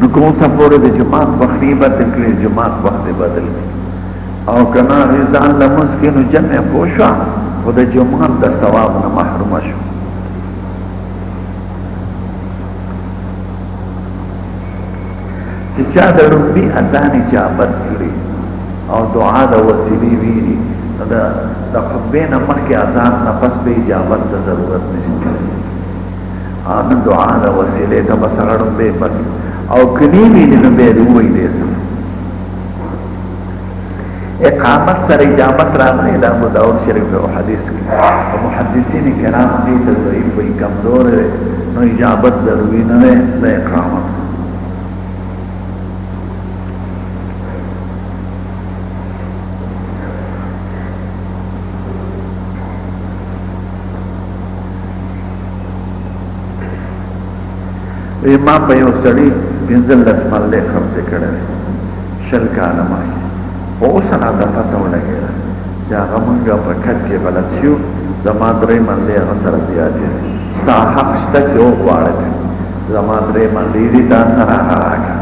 نو کوم څه پورې د جماعت وخت بدل کړي جماعت وخت بدل کړي او کنا ځان لمز کې نو جمع پوښا خو د جماعت د ثواب نه محروم شو چې چا د ربي اذان اجابت کړي او دعا د وسیلې ویلي د د خطبه نه مخکې اذان نه پس به اجابت ته ضرورت نشته ان دعا د وسیله ته بس غړم به بس او کني وی نو به دی وای دی سم اقامت سره اجابت راغلی دا ابو داود شریف او حدیث کې او محدثین کرام دې ته ضعیف وي کمزور نو اجابت ضروری نه ده د اقامت وی ما په یو سړی پنځلس مرلې خرڅې کړې شل کاله مخکې خو اوس راته پته ولګېده چې هغه مونږ په کټ کې غلط شو زما درې مرلې هغه سره زیاتې دي ستا حق شته چې وغواړې زما درې مرلې دي دا سره هغه راکړه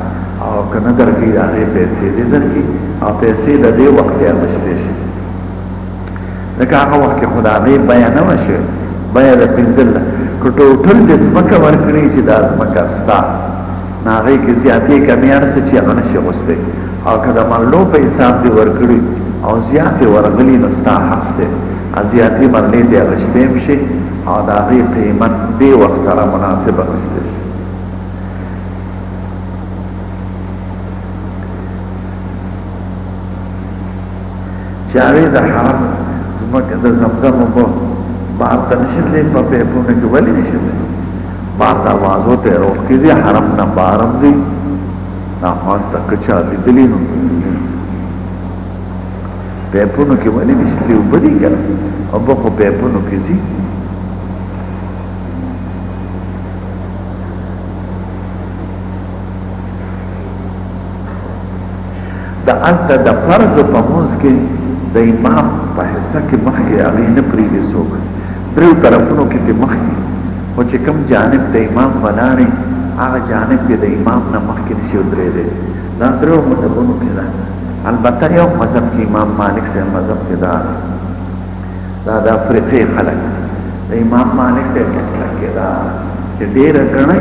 او که نه درکوي د هغې پیسې دې درکړي او پیسې د دې وخت اخیستې شي ځکه هغه وخت کې خو د هغې بیه نه وه شوې بیه د پنځله که ټوټل دې ځمکه ورکړي چې دا ځمکه ستا نو هغې کې زیاتې کمې هر څه چې هغه نه شي غوستی او که د مرلو په حساب دې ورکړي او زیاتې ورغلي نو ستا حق دی زیاتې مرلې دې اخیستی هم شي او د هغې قیمت دې وخت سره مناسب اخیستی شي چې هغوی د حرم ځمکه د زمزم اوبه بهر ته نشي تللی په پیپونو کې ولې نشي تللی بهر دروازو ته یې روښتي دي حرم نه بهر هم ځي دا خو هلته که چا لیدلي نو پیپونو کې ولې نشي تللی اوبه دي که نه اوبه خو پیپونو کې ځي د هلته د فرض په منځ کې د امام په حصه کې مخ کې هغه نه پریږي څوک دریو طرفونو کې ته مخ کې خو چې کوم جانب ته امام ولاړې هغه جانب کې د امام نه مخ کې نشي ودرې دی دا دریو مذهبونو کې ده البته یو مذهب کې امام مالک سره مذهب کې ده دا د افریقې خلک دي د امام مالک صاحب مسلک کې دا چې ډېره ګڼئ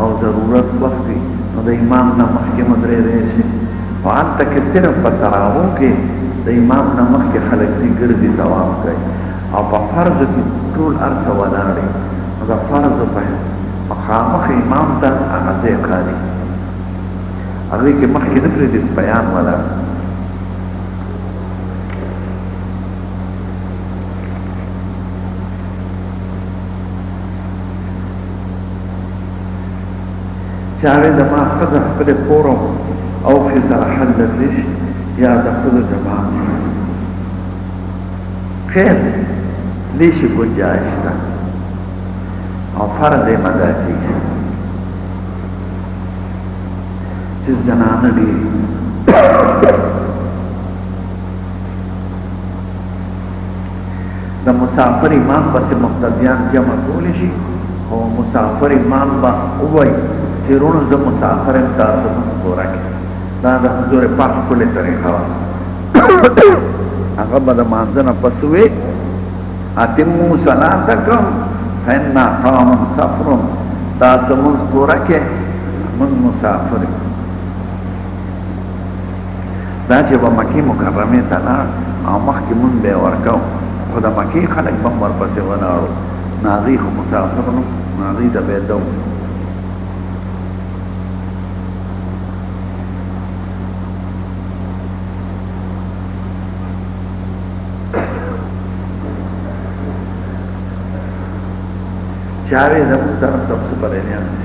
او ضرورت وخت وي نو د امام نه مخکې مو درېدی شي خو هلته کې صرف په تراوو کې د امام نه مخکې خلک ځي ګرځي طواف کوي او په فرضو کې ټول هر څه ولاړ وي نو د فرضو په حیث مخامخ امام ته هغه ځای ښکاري هغوی کې مخکې نه پرېږدي سپیان ولاړ چې هغه د ما خزه خپل کور او فی سره حل لري شي یا د خزه جماعت خیر لیش گنجائش تا او فرض مدا کیږي چې زنانه دي د مسافر امام پسې مقتدیان جمع کولی شي او مسافر امام به ووایي چې رونو زه مسافر یم تاسو موږ پوره کړئ دا د حضور پاک ښکلې طریقه وه هغه به د مانځه نه پس وې اتمو صلاتکم فإنا قوم سفر تاسو موږ پوره کړئ موږ مسافر یو دا چې به مکې مکرمې ته لاړ او مخکې مونږ به یې ورکاو خو د مکې خلک به هم ورپسې ولاړو نو هغوی خو مسافر نو نو هغوی ته به یې ده چاوې زموږ طرف ته پسې پلویان دي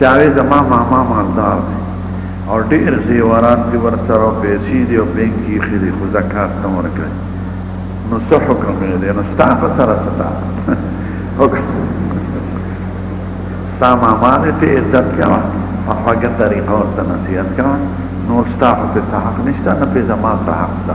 چاوي زما ماما مالدار دی او ډیر زیورات دی ورسره پیسې دی او بینک کې خېری خو زکات نه ورکړي نو څه حکم دی نو ستا په سره ستا حکم ستا ماما دې ته عزت کوه په هغه طریقه ورته نصیحت کوه نور ستا په څه حق نشته نه په زما څه حق ستا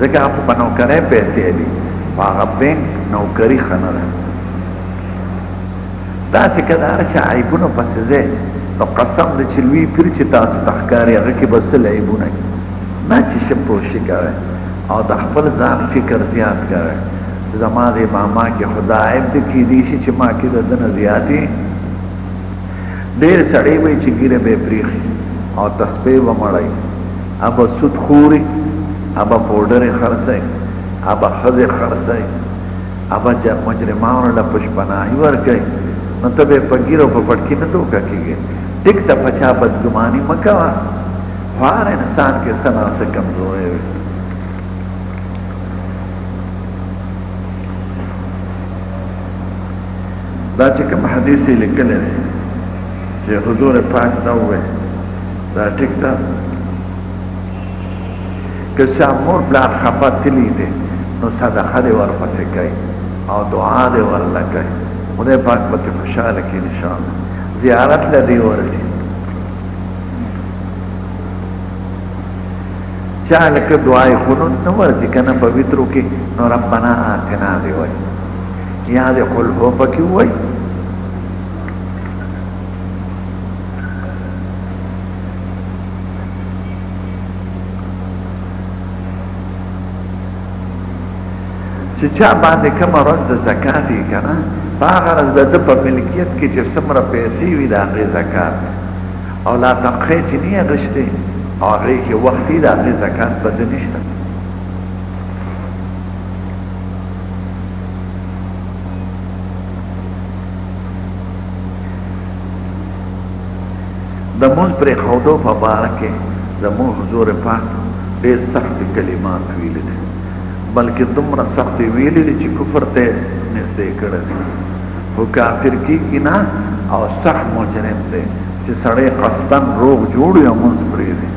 ځکه هغه خو په نوکرۍ پیسې الی خو هغه بینک نوکري ښه نه ده داسې که د هر چا عیبونو پسې ځې نو قسم د چې لوی پیر چې تاسو ته ښکاري هغه کې به څه عیبونه نه چې ښه پوه شي کوی او د خپل ځان فکر زیات کوی زما د ماما کې خدا عیب دی کیدی شي چې ما کې د ده نه زیاتې ډېر سړی وی چې ګیره به پریخي او تسبیح به مړی هبه سود خوری هبه پوډری خرڅی هبه ښځی خرڅی هبه مجرمانو له پشپناهی ورکوی نو ته به په ګیر او په پټکی نه دوکه کیږی ټیک ده په چا بدګمانی مه کوه خو هر انسان کې څه نا څه کمزوری وی دا چې کوم حدیث یې لیکلی دی چې حضور پاک دا وویل دا ټیک ده که چا مور پلار خفه تللی دی نو صدقه دې ورپسې کوي او دعا دې ورله کوي خدای پاک به ترې خوشحاله کړي انشاءالله زیارت له دې ورځي چا لکه دعای خنود نه ورځي که نه په وترو کې نو ربنا آتنا دې وایي یا دې قل هو پکې وایي چې چا باندې کومه ورځ د زکات یې که نه په هغه ورځ د ده په ملکیت کې چې څومره پیسې وي د هغې زکات او لا تنخې چې نه یې اخیستې او هغې کې وخت یې د هغې زکات په ده نشته د مونځ پرېښودو په باره کې زمونږ حضور پاک ډېر سختې کلمات ویلي دي، بلکې دومره سخت یې ویلي دي چې کفر ته یې نږدې کړی دی، خو کافر کېږي نه او سخت مجرم دی چې سړی قصداً روغ جوړ وي او مونځ پرېږدي،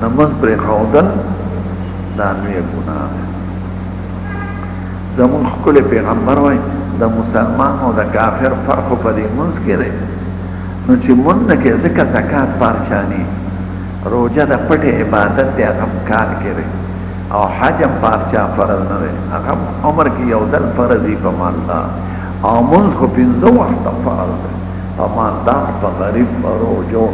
د مونځ پرېښودل دا لویه ګناه ده. زموږ ښکلی پیغمبر وایي، د مسلمان او د کافر فرق خو په دې لمونځ کې دی، نو چې لمونځ نه کوې ځکه زکات په هر چا نه کېږي، روژه د پټې عبادت دی هغه هم کال کې دی او حج هم په هر چا فرض نه دی هغه هم عمر کې یو ځل فرض وي په مالدار او لمونځ خو پنځه وخته فرض دی په مالدار په غریب په روژو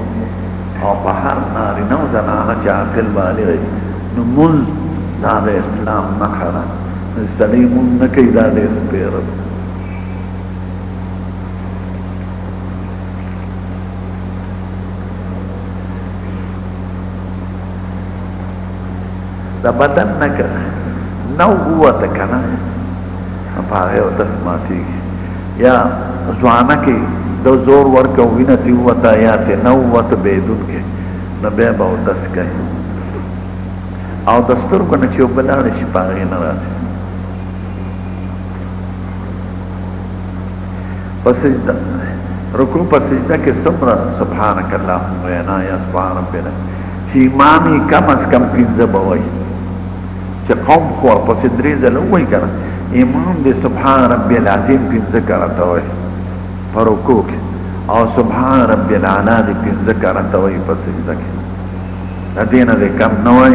او په هر نارینه او زنانه چې عاقل بالغ وي نو لمونځ دا د اسلام نښه ده سړی مون نه کوي دا دې سپیره دا بدن نه کړه نو قوت کنه په هغه داس ماتي یا ځوانه کې د زور ورکو وینه تی وتا یا ته نو وت بيدون کې نو به به داس کوي او د سترګو نه چې اوبه لاړې شي په هغې نه راځي په سجده رکوع په سجده کې څومره سبحانک اللهم وینا یا سبحان ربنا چې امام یې کم از کم پنځه به وایي چې قوم خو ورپسې درې ځله ووایي که امام دې سبحان ربي العظیم پنځه کرته وایي په رکوع کې او سبحان ربي الاعلی دې پنځه کرته وایي په سجده کې د دې نه دې کم نه وای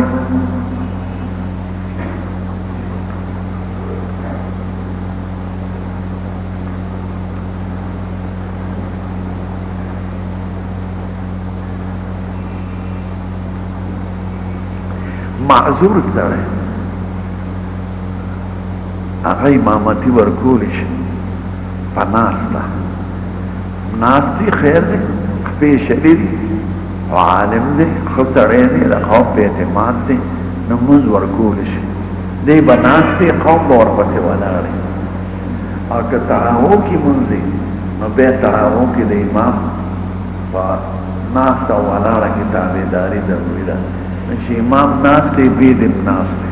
معذور سره هغه امامتي ورکول شي په ناسته ناستی خیر دی پیشلی دی او عالم دی خو سړی دی د قوم په اعتماد دی نو موز ورکول شي دی به ناست دی قوم به ورپسې ولاړ او که تراو کې مونځ دی نو بیا تراو کې د امام په ناسته او ولاړه کې تابعداري ضروري ده نو چې امام ناست دی بیا دې ناست دی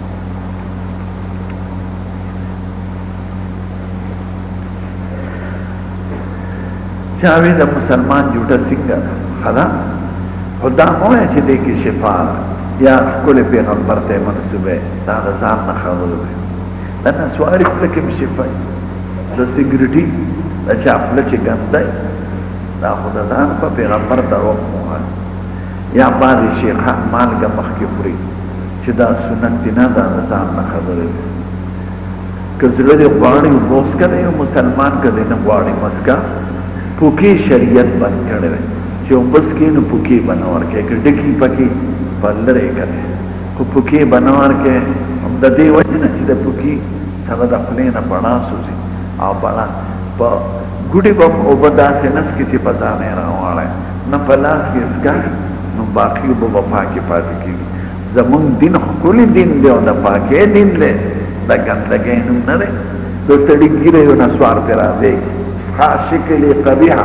چاوی د مسلمان جوټه څنګه خدا خدا مو چې دې کې شفا یا خپل پیغمبر ته منسوبه دا ځان نه خبرو ده دا نسواری خپل کې شفا د سیګریټي د چا خپل چې ګنده دا خدا ځان په پیغمبر دروغ مو یا بعضی شیخان مالګه مخکی خوری چی دا سنت دی نه دا د ځان نه خبره دی که زړه دی غواړی اوبه وڅکه د یو مسلمان که دی نه غواړی مه څکه پوکی شریعت بند کړی دی چې اوبه څکې نو پوکی به نه ورکې که ډکی پکی په لرې کړی خو پوکی به نه ورکې هم د دې وجه نه چې د پوکی سره د خولې نه بڼا سوځي او بڼا په ګوډي به اوبه داسې نه څکې چې په ځانې راواړی نه په لاس کې اسکار نو باقي اوبه به پاکې پاتې کېږي. زموږ دین ښکلی دین دی او د پاکۍ دین دی، د ګندګۍ نوم نه دی. د سړي ږیره یو نسوار پرې رابېږي، سخا شکل یې قبیح،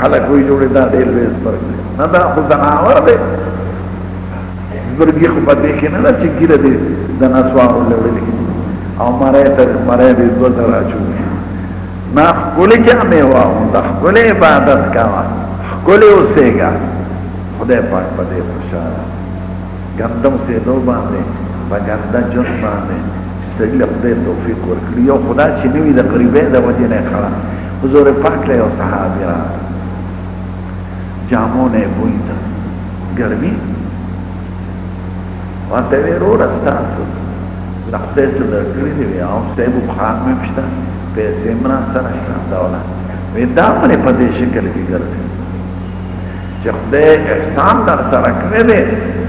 خلک وایي جوړې دا ډېر لوی زبرګ دی. نه دا خو ځناور دی، زبرګي خو په دې کې نه ده چې ږیره دې د نسوارو لړلې او مرۍ ته مرۍ دې دوه زره اچولي. ما ښکلې جامې واغونده، ښکلې عبادت کوه، ښکلې اوسېږه، خدای پاک په دې خوشاله دی. ګنده اوسېدو باندې، په ګنده ژوند باندې چې سړي له خدای توفیق ورکړي، یو خو دا چې نه وي، د غریبۍ د وجې نه یې خړه حضور پاک له یو صحابي راغله، جامو نه یې بوی ته ګرمي ورته وې، وروره ستاسو له خدای څه درکړي دي؟ وې عوف صاحب خان مې هم شته. پیسې مو راسره شته دوله وی دا ولې په دې شکل کې ګرځي چې خدای احسان در سره کړی دی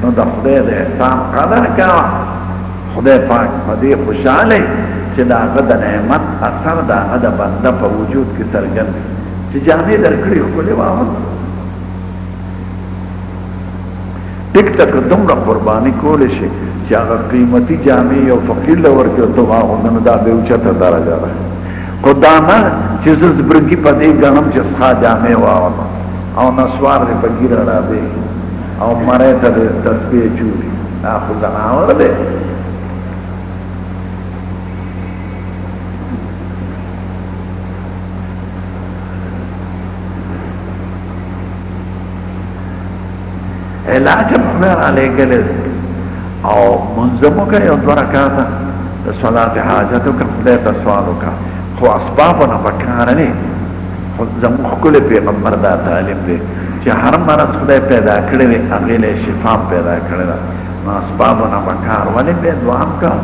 نو د خدای د احسان قدر کوه خدای پاک په دې خوشاله چې د هغه د نعمت اثر د هغه د بنده په وجود کې څرګند دی چې جامې درکړي ښکلې واغوند ټيک ده که دومره قرباني کولي شي چي هغه قيمتي جامې يو فقير له ورکړي او ته واغوندي نو دا بې اوچته درجه ده خو دا نه چي زه زبرګي په دې ګڼم چي ستا جامې واغوندم او نسوار دي په ږيره ړادې او مرۍ ته دي تسبې چوري دا خو ځناور دی علاج هم خدای را لېږلی دی او مونځ هم وکړه یو دوه رکاته د صلات حاجت وکړه خدای ته سوال وکړه خو اسبابو نه په کار نه زموږ ښکلی پیغمبر دا تعلیم دی چې هر مرض خدای پیدا کړی دی هغې له شفا پیدا کړې ده نو اسبابو نه په کار ولې بیا دعا هم کوه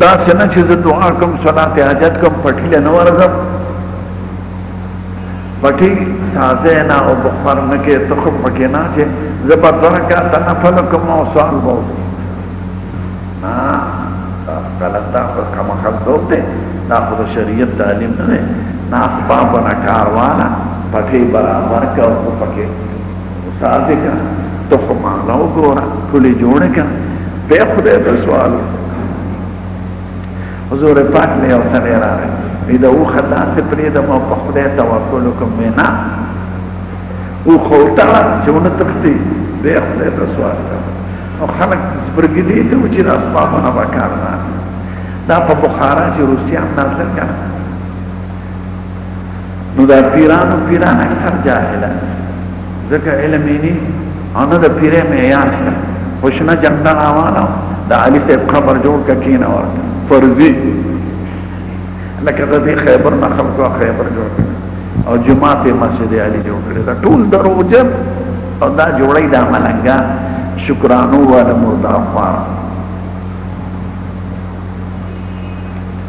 داسې نه چې زه دعا کوم صلات حاجت کوم پټي له نه ورځم پکي سازه نه او بخور نه کې تخم پکي نه چې زه په دوه رکعت نفل کوم او سوال به وکړي نه دا غلط دا خو کم خل دوب دی دا خو د شریعت تعلیم نه دی ناس پاپ نه کاروانه پټي برابر کا او پکي سازه کا تخم نه وګوره ټولې جوړه کا په خدای ته سوال وکړي حضور پاک له یو سړی راغی وی د اوښ داسې پرېږدم او په خدای توکل وکړم وی نه اوښ وتړه چې ونه تښتي بیا خدای ته سوال کوه نو خلک زبرګي دي ته چې د اسبابونه به کار نه دا په بخارا چې روسیان راتلل که نه نو دا پیرانو پیران اکثر جاهلان ځکه علم یې نه او نه د پیرې معیار شته خو شنه جنډه راواله د علي صاحب قبر جوړ که کېنه ورته فرضي لکه د دې خیبر نه خلکو خیبر جوړ کړ او جماعت مسجد علي جوړ کړی دا ټول دروغجن او دا جوړی دا ملنګا شکرانو والا مردار خوار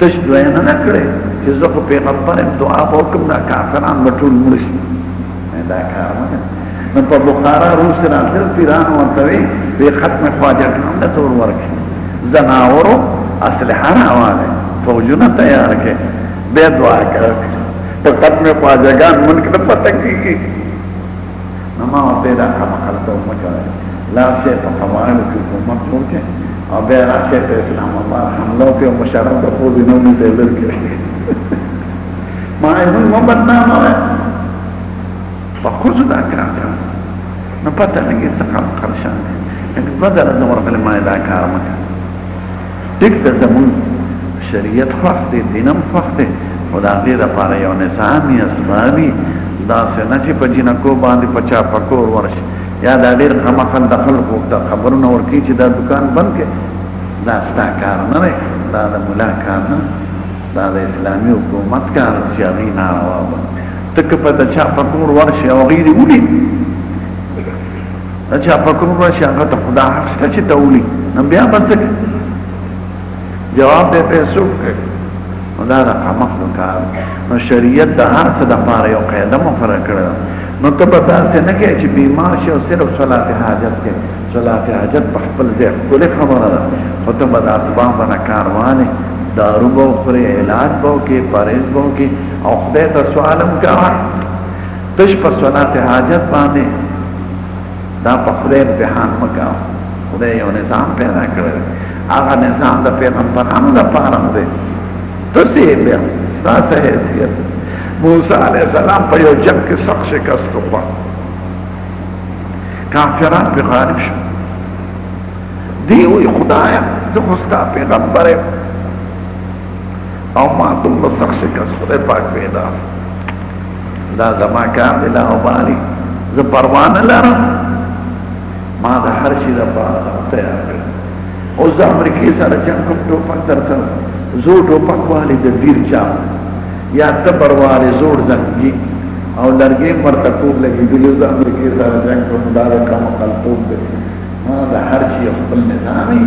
تش دوینا نه کړی چې زه خو پیغمبر یم دعا به وکړم دا کافران به ټول مړه شي دا کار مه کوه نو په بخارا روس راتلل پیرانو ورته وی وی ختم خواجه ټان له تور ورکړي زناورو اسلحه راواله فوجونه تیار کړي بیا دعا کوي په ختم خواجهګان ملک نه پته کیږي نو ما ورته دا کمه خلکه مه کوي لاړ شي په قواعدو کې حکومت جوړ کړي او بیا راشي په اسلام آباد حمله وکړي او مشرف د پوزې نه ونیسي لر کړي ما یې مونږ مه بدنامه وای په ښځو دا کار کوي نو پته لګي څه خلق خرشان دي دوه ځله زه ورغلم ما دا کار مه کوه ټیک ده زموږ شریعت خوښ دی دین هم خوښ دی خو د هغې لپاره یو نظام وي اسباب وي داسې نه چې په جینکو باندې په چا په کور ورشي یا دا ډېر خمخل د خلکو ته خبرونه ورکوي چې دا دکان بند کړي دا ستا کار نه دی دا د ملا کار نه دا د اسلامي حکومت کار دی چې هغوی ناروا بولي ته که په د چا په کور ورشي او هغوی دې ولي دا چا فکرون راشي هغه ته خدا حق شته چې ته ولي نو بیا بس جواب به پیسو کوي دا د قمق نو کار نو شریعت د هر څه د پاره یو قاعده مقرره کړې نو ته به تاسو نه کې چې بیمار شي او صرف صلات حاجت کې صلات حاجت په خپل ځای خپل خبره ده خو ته به د اسباب نه کاروانه دارو به خوري علاج به کې پرهیز به کې او خدای ته سوالم کوه تش په صلات حاجت باندې دا په خدای امتحان مه کوه خدای یو نظام پیدا کړی دی هغه نظام د پیغمبرانو لپاره هم دی ته څه یې بیا ستا څه حیثیت موسی علیه السلام په یو جنګ کې سخت شکست وخوړ کافران پرې غالب شو دی وایي خدایه زه خو ستا پیغمبر یم او ما دومره سخت شکست خدای پاک پیدا دا زما کار دی لا وبالي زه پروا نه لرم ما د هر شي لپاره ځان تیار کړ اوس د امریکې سره چې کوم ټوپک در سره زو ټوپک والی د دیر چا یا تبر والی زوړ زنګي او لرګې مرته کوب لګېدلې د امریکې سره جنګ کوم دا د کم خلطوب دی ما د هر شي خپل نظامي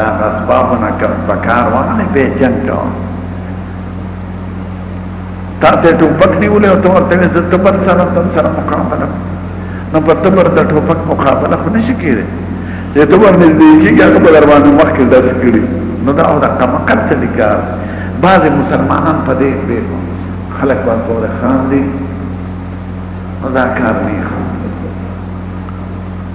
دا اسباب نه کم پکار وانه به جنگ کوم تا ته ټوپک نیولی او ته ورته وې زه تبر سره تم سره مقابله نو په تبر د ټوپک مقابله خو نشي کېدی چې ته ور نږدې کېږي هغه به در باندې مخکې ډز کړي نو دا خو د کمعقل سړي کار بعضې مسلمانان په دې پوه خلک به پورې خاندي نو دا کار نه ښه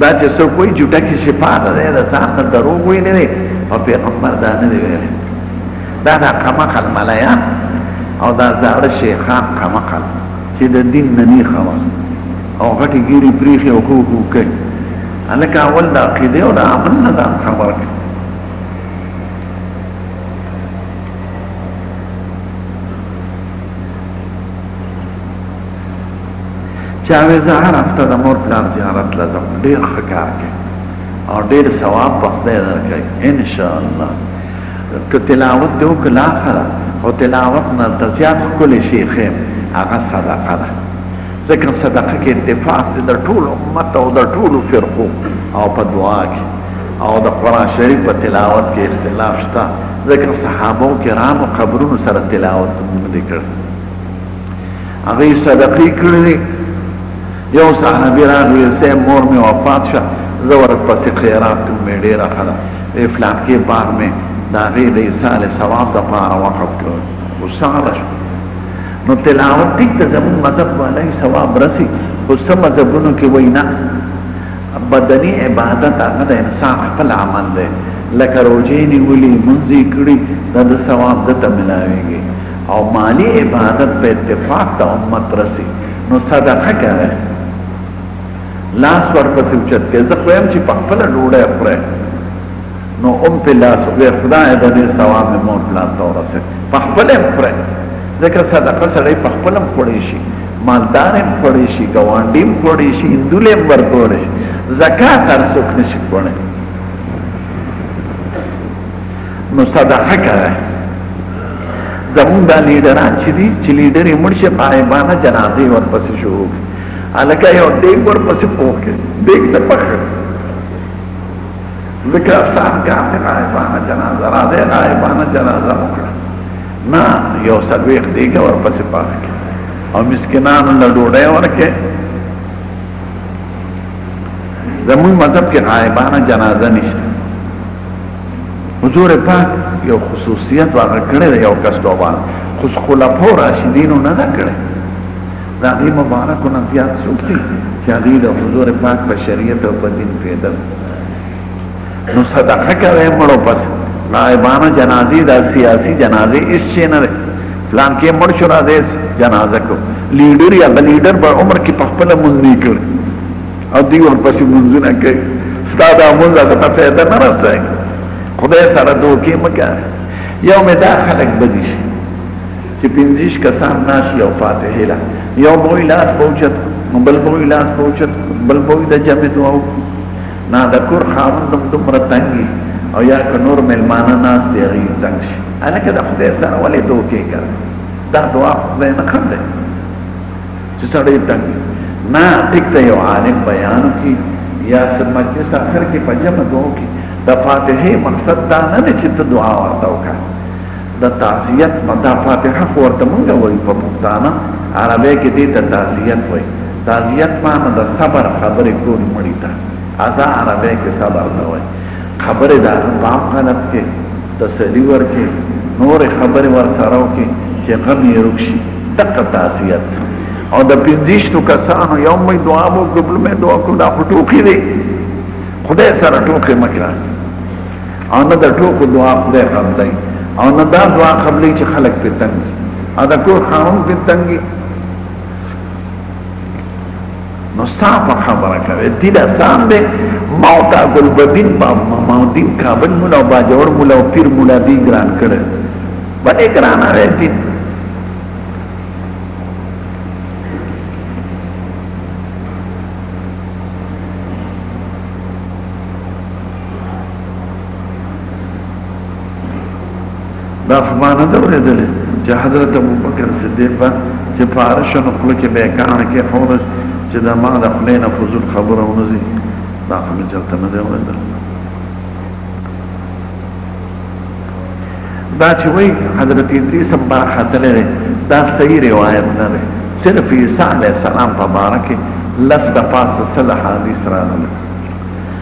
دا چې څوک وایي جوټه کې شفا ده دی د ځان نه دروغ ویلی دی او پیغمبر دا نه دی ویلی دا دا کمقل ملایان او دا زاړه شیخان کمقل چې د دین نه نه خبر او غټي ګيري پریخي او خو خو کوي الکه اول د عقیده او د عمل نه ځان خبر کړي چاوې زه هر هفته د مور پلار زیارت له ځم ډیر ښه کار کوي او ډیر ثواب په خدای درکوي ان شاء الله که تلاوت دی وکړه لا ښه ده خو تلاوت نه ته زیات ښکلی شی ښیم هغه صدقه ده ځکه صدقه کې اتفاق دی د ټول امت او د ټولو فرقو او په دعا کې او د قرآن شریف په تلاوت کې اختلاف شته ځکه صحابو کرامو قبرونو سره تلاوت نه دی کړی هغه صدقې کړلې یو صحابي راغی سه مور مې وفات شه زه ورپسې خیرات کوم مې ډېره ښه ده وی فلان کې باغ مې د هغې د ایصال ثواب دپاره وقف کړ خوشحاله شو نو تلاوت ټیک ته زموږ مذهب والی ثواب رسي خو څه مذهبونو کې وایي نه بدني عبادت هغه د انسان خپل عمل دی لکه روژې نیولي مونځ یې کړي دا د ثواب ده ته ملاویږي او مالی عبادت په اتفاق د امت رسی نو صدقه کوی لاس ورپسی اوچت کړی زه خو یم چی پخپله ډوډی خوری نو ام په لاس وی خدای د دې ثواب مور پلار ته ورسه پخپله هم خوری ځکه صدقه سړی پخپله هم خوړی شي مالدار هم خوړی شي ګوانډي هم خوړی شي هندوله هم ورکولی شي زکات هر څوک نشي خوړی نو صدقه کوي زمون دا لیډران چې دي چې لیډر یې مړ شي غایبانه جنازې ورپسې شروع کړي هلکه یو دیګ ورپسې پوخ کړي دیګ ته پخ کړي ځکه اسان کار دی غایبانه جنازه راځي غایبانه جنازه وکړه نه یو څلوېښت دیګ ورپسې پخ کړي او مسکینانو له ډوډۍ ورکړي زمون مذهب کې غایبانه جنازه نشته حضور پاک یو خصوصیت واغه کړی دی یو کس توبه خو خلفاء راشدینو نه ده کړې دا غي مبارک نه زیات څوک دي چې هغه د حضور پاک په شریعت او په دین پیدل نو صدقه کوي مړو پس نائبانه جنازي دا سیاسي جنازي اس چه نه ده پلان کې مړ شو راځي جنازه کو لیډر یا بلیډر په عمر کې په خپل مونږ نه کړ او دوی ورپسې منځونه کوي ستا دا منځ هغه ته فایده نه رسوي خدای سره دوکې مه کوه یو مې دا خلک بدي شي چې پنځه کسان ناشي او فاتحه له یو به وي لاس به اوچت بل به وي لاس به اوچت بل به وي د جمع دعا وکړو نه د کور خاوند هم دومره تنګ وي او یا که نور مېلمانه ناست دی هغوی تنګ شي هلکه د خدای سره ولې دوکې کوې دا دعا خدای نه قبلوي چې سړی تنګ وي نه ټیک ته یو عالم بیان کی یا سر مجلس اخر کې په جمع دوه کې د فاتحه مقصد دا نه دی چې ته دعا ورته وکړه د تعزیت نه دا فاتحه خو ورته مونږ وایو په پښتانه عربی کې دې ته تعزیت وایي تعزیت معنی د صبر خبرې کول مړی ته ازا عربی کې صبر ته وایي خبرې ده په عام حالت کې تسلي ورکړي نورې خبرې ورسره وکړي چې غم یې ورک شي دقه تعزیت او د پنځیشتو کسانو یو مې دعا وکړو بل مې دعا وکړو دا خو ټوکې دی خدای سره ټوکې مه کړه او نه د ټوکو دعا خدای قبلوي او نه دا دعا قبلوي چې خلک پرې تنګ شي او د کور خاوند پرې تنګ نو ستا په خبره کوي دین اسان دی ما او تا ګلبدین با ما او دین کابل مولا او باجوړ مولا او پیر مولا دی ګران کړي بلې ګران راځي دین دا خو ما نه ده اورېدلې چې حضرت ابوبکر صدیق به چې پاره شو نو خوله کې به یې کاڼه کېښوده چې د ما د خولې نه فضول خبره ونه ځي دا خو مې چېرته نه دی اورېدلی دا چې وایي حضرت ادریس هم بار ختلی دی دا صحیح روایت نه دی صرف عیسی علیه السلام په باره کې لس د پاسه سل حدیث راغلی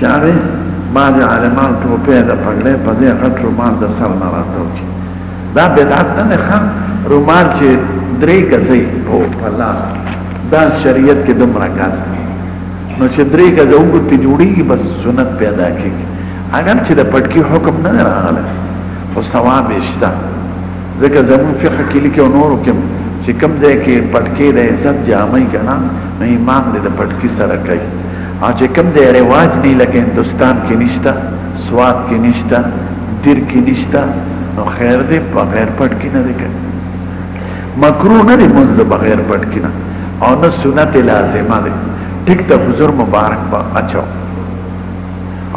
چارې بعضې عالمان ټوپې د پګړۍ په ځای غټ رومال د سر نه راتاو کړي دا بدعت نه دی ښه رومال چې درې ګزه یې په په لاس دا شریعت کې دومره ګز دی نو چې درې ګزه اوږد پې جوړېږي بس سنت پیدا کېږي اګر چې د پټکي حکم نه دی راغلی خو ثواب یې شته ځکه زموږ فقه کې لیکي او نورو کې چې کوم ځای کې پټکې د عزت جامه یې که نه نو امام دې د پټکي سره کوي او چې کوم دی رواج دی لکه هندوستان کې نشته سوات کې نشته دیر کې نشته نو خیر دی په غیر پټ کې نه دی کوي مکروه نه دی منځ په غیر پټ کې نه او نه سنت لازمه دی ټیک ته حضور مبارک په اچو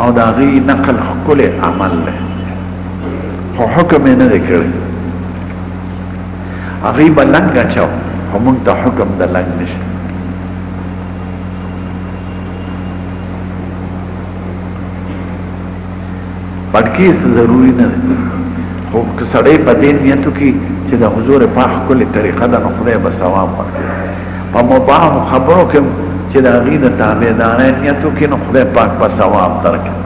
او دا غي نقل خپل عمل له خو حکم نه کړی هغه بلنګ اچو هم ته حکم د لنګ نشته پټکی ضروری نه دی خو که سړی په دې نیت وکړي چې د حضور پاک ښکلې طریقه ده نو خدای به ثواب ورکړي په مباحو خبرو کې چې د هغې د تابعدارۍ نیت وکړي نو خدای پاک به ثواب درکړي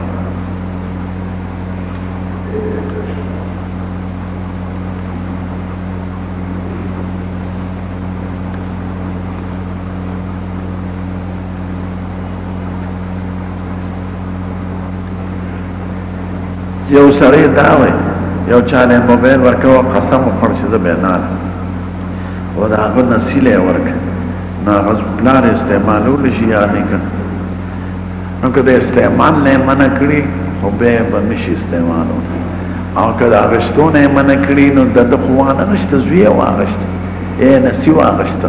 یو سړی دا وای یو چاله موبایل ورکاو قسم وخور چې زه به نه و دا هغه نسیله ورک نه غز پلان استعمالول شي یا نه کړ نو که د استعمال نه منع کړی خو به به نشي استعمالو او که د اغشتو نه منع کړی نو د د قوانه نشته زوی واغشت اے نسی واغشته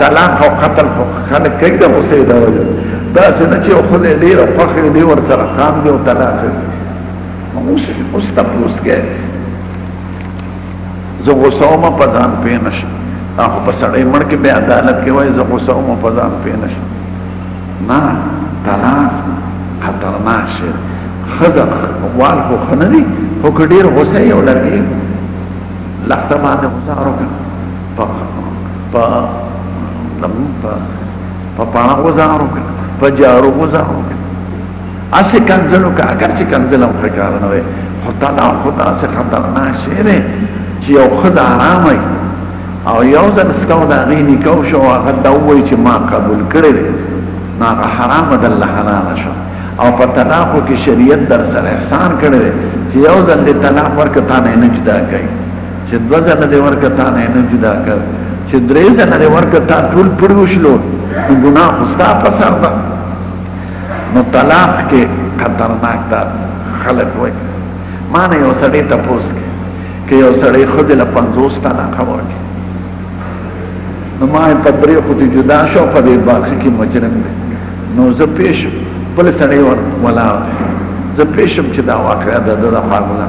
طلاق او قتل خو خلک کوي د غوسې د وجې داسې نه چې یو ښځه ډېره خوښه وي دی ورسره خاندي او طلاق یې اوس اوس تپوس کې زه غوسه وم په ځان پوه نه شم هغه په سړی مړ کې بې عدالت کې وایي زه غوسه وم په ځان پوه نه شم نه طلاق خطرناک شی ښځه وال خو ښه نه دي خو که ډېر غوسه یې ولګي لښته باندې غوسه وکړه په په لمو په په پانا غزارو کې په جارو غزارو کې اسه کنزلو کا اگر چې کنزل هم خکار نه وي خدا دا خدا سه خطرناک شی دی چې یو خدا آرام وي او یو ځل سکاو دا غي نکاو شو هغه دا وایي چې ما قبول کړی دی نو هغه حرام ده الله حلال شو او په طلاق کې شریعت در سره احسان کړی چې یو ځل طلاق ورکړ تا نه نه جدا کوي چه دوه زنه دی ورکه تا نه نه جدا کر چه درې زنه دی ورکه تا ټول پړي وشلو نو ګناه خو ستا په سر ده نو طلاق کې خطرناک ده خلک وایي ما نه یو سړی تپوس کې که یو سړی ښځې له پنځوس طلاقه ورکړي نو ما یې په درې خو جدا شو په دې باقي کې مجرم دی نو زه پېښ بل سړی ور ولاړ زه پېښم چې دا واقعه ده د فارمولا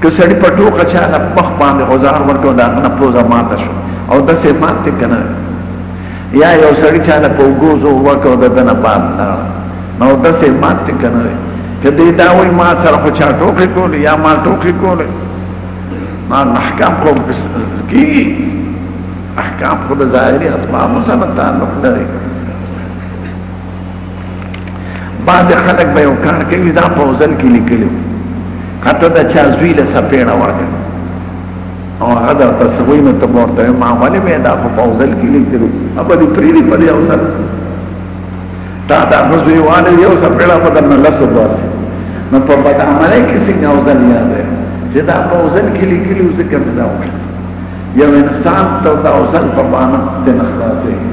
که سړي په ټوکه چا له مخ باندې غوځار ورکړ، د هغه نه پوزه ماته شوه او داسې یې ماتې کړه، یا یو سړي چا له په اوږو زور ورکړ او د ده نه باد لاړ، نو اودس یې مات دی که نه دی؟ که دی دا وایي ما سره خو چا ټوکې کولې یا ما ټوکې کولې، نو احکام خو کېږي، احکام خو د ظاهري اسبابو سره تعلق لري. بعضې خلک به یو کار کوي دا په وزن کې لیکلي کته د چا زوی له سپېړه ورکړي او هغه درته څه وایي نو ته به ورته وایې ما ولې به یې دا خو په وزن کې لیکلي به دې پرېږدي په دې اوزن تا د هغه زوی والی یو سپېړه به درنه لس وباسي نو په بدعملۍ کې څنګه اوزن یاد دی چې دا په اوزن کې لیکلي و ځکه مې دا وکړه یو انسان ته دا اوزن په بانه د نه خلاصېږي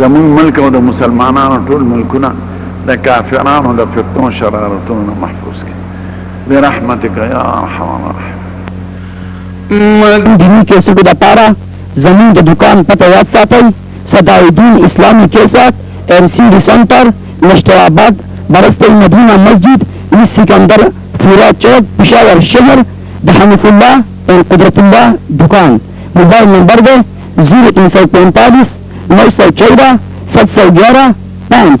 زموږ ملک او د مسلمانانو ټول ملکونه د کافرانو د فتنو شرارتونو نه محفوظ کړي برحمتک یا ارحم الراحمین دینی کیسټو د پاره زموږ د دکان پته یاد ساتئ صداالدین اسلامي کیسټ ایم سی ډي سنټر مشتر آباد برسته مدینه مسجد ایس سکندر فورا چوک پشاور شهر د حنیف الله او قدرت الله دکان موبایل نمبر دی زیرو تین سو پینتالیس نو سو چوده ست سو ګیاره پنج